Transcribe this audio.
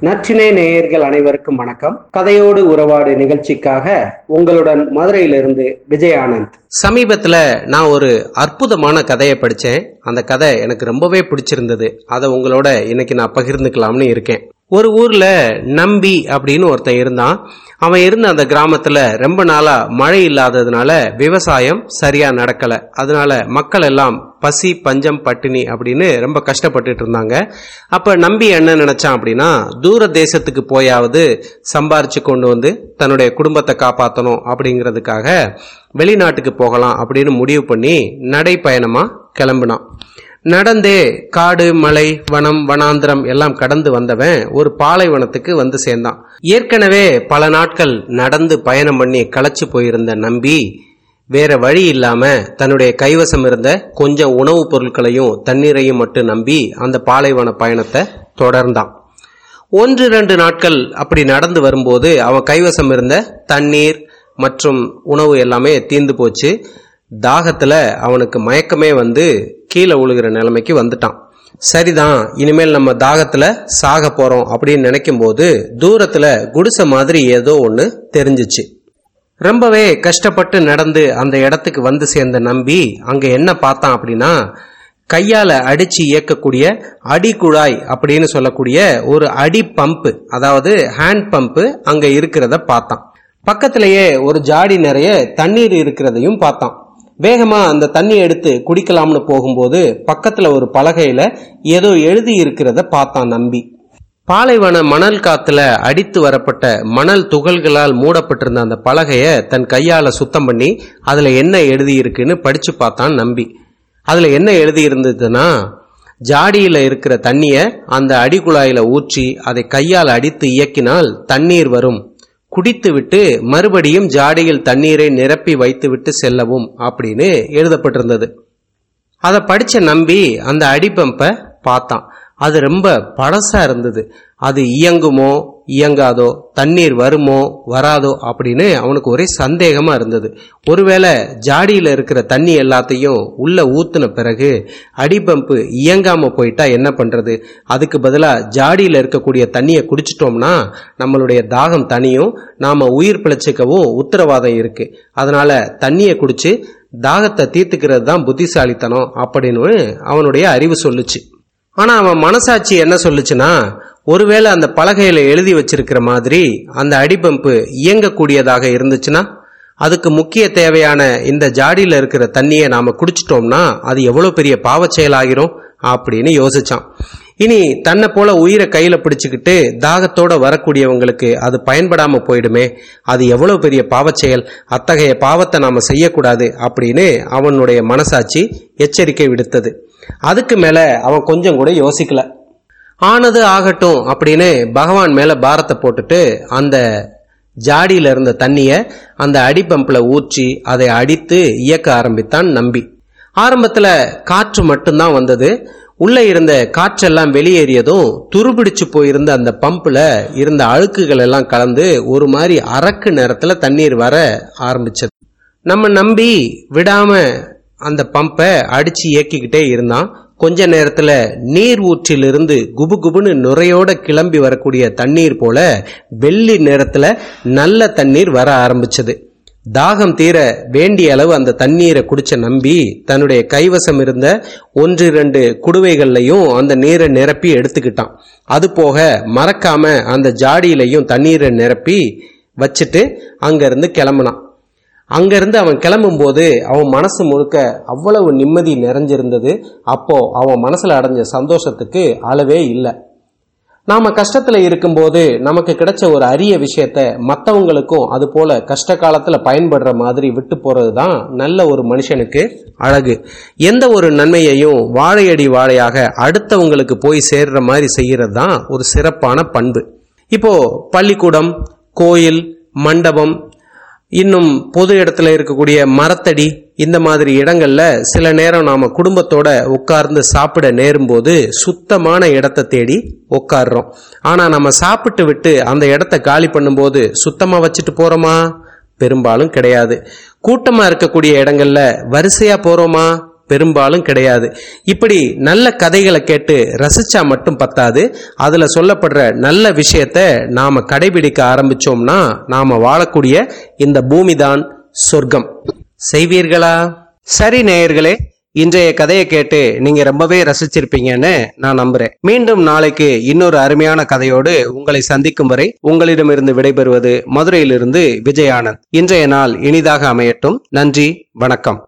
நற்றினை நேயர்கள் அனைவருக்கும் வணக்கம். கதையோடு உறவாடு நிகழ்ச்சிக்காக உங்களுடன் மதுரையிலிருந்து விஜய் ஆனந்த் சமீபத்துல நான் ஒரு அற்புதமான கதையை படிச்சேன். அந்த கதை எனக்கு ரொம்பவே பிடிச்சிருந்தது. அதை உங்களோட இன்னைக்கு நான் பகிர்ந்துக்கலாம்னு இருக்கேன். ஒரு ஊர்ல நம்பி அப்படின்னு ஒருத்தன் இருந்தான். அவன் இருந்த அந்த கிராமத்துல ரொம்ப நாளா மழை இல்லாததுனால விவசாயம் சரியா நடக்கல. அதனால மக்கள் எல்லாம் பசி பஞ்சம் பட்டினி அப்படின்னு ரொம்ப கஷ்டப்பட்டுட்டு இருந்தாங்க. அப்ப நம்பி என்ன நினைச்சான் அப்படின்னா தூர தேசத்துக்கு போயாவது சம்பாரிச்சு கொண்டு வந்து தன்னுடைய குடும்பத்தை காப்பாற்றணும் அப்படிங்கிறதுக்காக வெளிநாட்டுக்கு போகலாம் அப்படின்னு முடிவு பண்ணி நடைப்பயணமா கிளம்புனான். நடந்தே காடு மலை வனம் வனாந்திரம் எல்லாம் கடந்து வந்தவன் ஒரு பாலைவனத்துக்கு வந்து சேர்ந்தான். ஏற்கனவே பல நாட்கள் நடந்து பயணம் பண்ணி களைச்சு போயிருந்த நம்பி வேற வழி இல்லாம தன்னுடைய கைவசம் இருந்த கொஞ்சம் உணவுப் பொருட்களையும் தண்ணீரையும் மட்டும் நம்பி அந்த பாலைவன பயணத்தை தொடர்ந்தான். ஒன்று ரெண்டு நாட்கள் அப்படி நடந்து வரும்போது அவன் கைவசம் இருந்த தண்ணீர் மற்றும் உணவு எல்லாமே தீந்து போச்சு. தாகத்துல அவனுக்கு மயக்கமே வந்து கீழே விழுகிற நிலைமைக்கு வந்துட்டான். சரிதான் இனிமேல் நம்ம தாகத்துல சாக போறோம் அப்படின்னு நினைக்கும் போது தூரத்துல குடிசை மாதிரி ஏதோ ஒண்ணு தெரிஞ்சிச்சு. ரொம்பவே கஷ்டப்பட்டு நடந்து அந்த இடத்துக்கு வந்து சேர்ந்த நம்பி அங்க என்ன பார்த்தான் அப்படின்னா கையால அடிச்சு இயக்கக்கூடிய அடிக்குழாய் அப்படின்னு சொல்லக்கூடிய ஒரு அடி பம்பு அதாவது ஹேண்ட் பம்பு அங்க இருக்கிறத பார்த்தான். பக்கத்திலேயே ஒரு ஜாடி நிறைய தண்ணீர் இருக்கிறதையும் பார்த்தான். வேகமா அந்த தண்ணி எடுத்து குடிக்கலாம்னு போகும்போது பக்கத்துல ஒரு பலகையில ஏதோ எழுதி இருக்கிறத பார்த்தான் நம்பி. பாலைவன மணல் காத்துல அடித்து வரப்பட்ட மணல் துகள்களால் மூடப்பட்டிருந்த அந்த பலகைய தன் கையால சுத்தம் பண்ணி அதுல என்ன எழுதி இருக்குன்னு படிச்சு பார்த்தான் நம்பி. அதுல என்ன எழுதி இருந்ததுன்னா ஜாடியில இருக்கிற தண்ணிய அந்த அடிக்குழாயில ஊற்றி அதை கையால் அடித்து இயக்கினால் தண்ணீர் வரும். குடித்துவிட்டு மறுபடியும் ஜாடியில் தண்ணீரை நிரப்பி வைத்துவிட்டு செல்லவும் அப்படின்னு எழுதப்பட்டிருந்தது. அதை படிச்ச நம்பி அந்த அடிப்பம்பை பார்த்தான். அது ரொம்ப பழசா இருந்தது. அது இயங்குமோ இயங்காதோ தண்ணீர் வருமோ வராதோ அப்படின்னு அவனுக்கு ஒரே சந்தேகமா இருந்தது. ஒருவேளை ஜாடியில இருக்கிற தண்ணி எல்லாத்தையும் உள்ள ஊத்துன பிறகு அடிபம்பு இயங்காம போயிட்டா என்ன பண்றது? அதுக்கு பதிலாக ஜாடியில இருக்கக்கூடிய தண்ணியை குடிச்சிட்டோம்னா நம்மளுடைய தாகம் தனியும் நாம உயிர் பிழைச்சிக்கவும் உத்தரவாதம் இருக்கு. அதனால தண்ணியை குடிச்சு தாகத்தை தீர்த்துக்கிறது தான் புத்திசாலித்தனம் அப்படின்னு அவனுடைய அறிவு சொல்லுச்சு. ஆனா அவன் மனசாட்சி என்ன சொல்லுச்சுன்னா ஒருவேளை அந்த பலகையில் எழுதி வச்சிருக்கிற மாதிரி அந்த அடிபம்பு இயங்கக்கூடியதாக இருந்துச்சுன்னா அதுக்கு முக்கிய தேவையான இந்த ஜாடியில் இருக்கிற தண்ணியை நாம் குடிச்சிட்டோம்னா அது எவ்வளோ பெரிய பாவச் செயலாகிரும் அப்படின்னு யோசிச்சான். இனி தன்னை போல உயிரை கையில் பிடிச்சிக்கிட்டு தாகத்தோட வரக்கூடியவங்களுக்கு அது பயன்படாமல் போயிடுமே அது எவ்வளோ பெரிய பாவச் செயல் அத்தகைய பாவத்தை நாம் செய்யக்கூடாது அப்படின்னு அவனுடைய மனசாட்சி எச்சரிக்கை விடுத்தது. அதுக்கு மேலே அவன் கொஞ்சம் கூட யோசிக்கலை. ஆனது ஆகட்டும் அப்படின்னு பகவான் மேல பாரத்தை போட்டுட்டு அந்த ஜாடியில இருந்த தண்ணிய அந்த அடி அடிப்பம்புல ஊற்றி அதை அடித்து இயக்க ஆரம்பித்தான் நம்பி. ஆரம்பத்துல காற்று மட்டும்தான் வந்தது. உள்ள இருந்த காற்றெல்லாம் வெளியேறியதும் துருபிடிச்சு போயிருந்த அந்த பம்புல இருந்த அழுக்குகள் எல்லாம் கலந்து ஒரு மாதிரி அரக்கு நேரத்துல தண்ணீர் வர ஆரம்பிச்சது. நம்ம நம்பி விடாம அந்த பம்பை அடிச்சு இயக்கிக்கிட்டே இருந்தான். கொஞ்ச நேரத்துல நீர் ஊற்றிலிருந்து குபு குபுன்னு நுரையோட கிளம்பி வரக்கூடிய தண்ணீர் போல வெள்ளி நேரத்துல நல்ல தண்ணீர் வர ஆரம்பிச்சது. தாகம் தீர வேண்டிய அளவு அந்த தண்ணீரை குடிச்ச நம்பி தன்னுடைய கைவசம் இருந்த ஒன்று இரண்டு குடுவைகள்லையும் அந்த நீரை நிரப்பி எடுத்துக்கிட்டான். அது போக மறக்காம அந்த ஜாடியிலையும் தண்ணீரை நிரப்பி வச்சுட்டு அங்கிருந்து கிளம்புனான். அங்கிருந்து அவன் கிளம்பும்போது அவன் மனசு முழுக்க அவ்வளவு நிம்மதி நிறைஞ்சிருந்தது. அப்போ அவன் மனசில் அடைஞ்ச சந்தோஷத்துக்கு அளவே இல்லை. நாம கஷ்டத்தில் இருக்கும்போது நமக்கு கிடைச்ச ஒரு அரிய விஷயத்த மற்றவங்களுக்கும் அது போல கஷ்ட காலத்தில் பயன்படுற மாதிரி விட்டு போறது தான் நல்ல ஒரு மனுஷனுக்கு அழகு. எந்த ஒரு நன்மையையும் வாழையடி வாழையாக அடுத்தவங்களுக்கு போய் சேர்ற மாதிரி செய்யறது தான் ஒரு சிறப்பான பண்பு. இப்போ பள்ளிக்கூடம் கோயில் மண்டபம் இன்னும் பொது இடத்துல இருக்கக்கூடிய மரத்தடி இந்த மாதிரி இடங்கள்ல சில நேரம் நாம குடும்பத்தோட உட்கார்ந்து சாப்பிட நேரும்போது சுத்தமான இடத்தை தேடி உட்காடுறோம் ஆனா நம்ம சாப்பிட்டு விட்டு அந்த இடத்த காலி பண்ணும்போது சுத்தமா வச்சுட்டு போறோமா? பெரும்பாலும் கிடையாது. கூட்டமா இருக்கக்கூடிய இடங்கள்ல வரிசையா போறோமா? பெரும்பாலும் கிடையாது. இப்படி நல்ல கதைகளை கேட்டு ரசிச்சா மட்டும் பத்தாது. அதில் சொல்லப்படுற நல்ல விஷயத்த நாம் கடைபிடிக்க ஆரம்பிச்சோம்னா நாம் வாழக்கூடிய இந்த பூமிதான் சொர்க்கம். செய்வீர்களா? சரி நேயர்களே இன்றைய கதையை கேட்டு நீங்க ரொம்பவே ரசிச்சிருப்பீங்கன்னு நான் நம்புறேன். மீண்டும் நாளைக்கு இன்னொரு அருமையான கதையோடு உங்களை சந்திக்கும் வரை உங்களிடமிருந்து விடைபெறுவது மதுரையிலிருந்து விஜயானந்த். இன்றைய நாள் இனிதாக அமையட்டும். நன்றி வணக்கம்.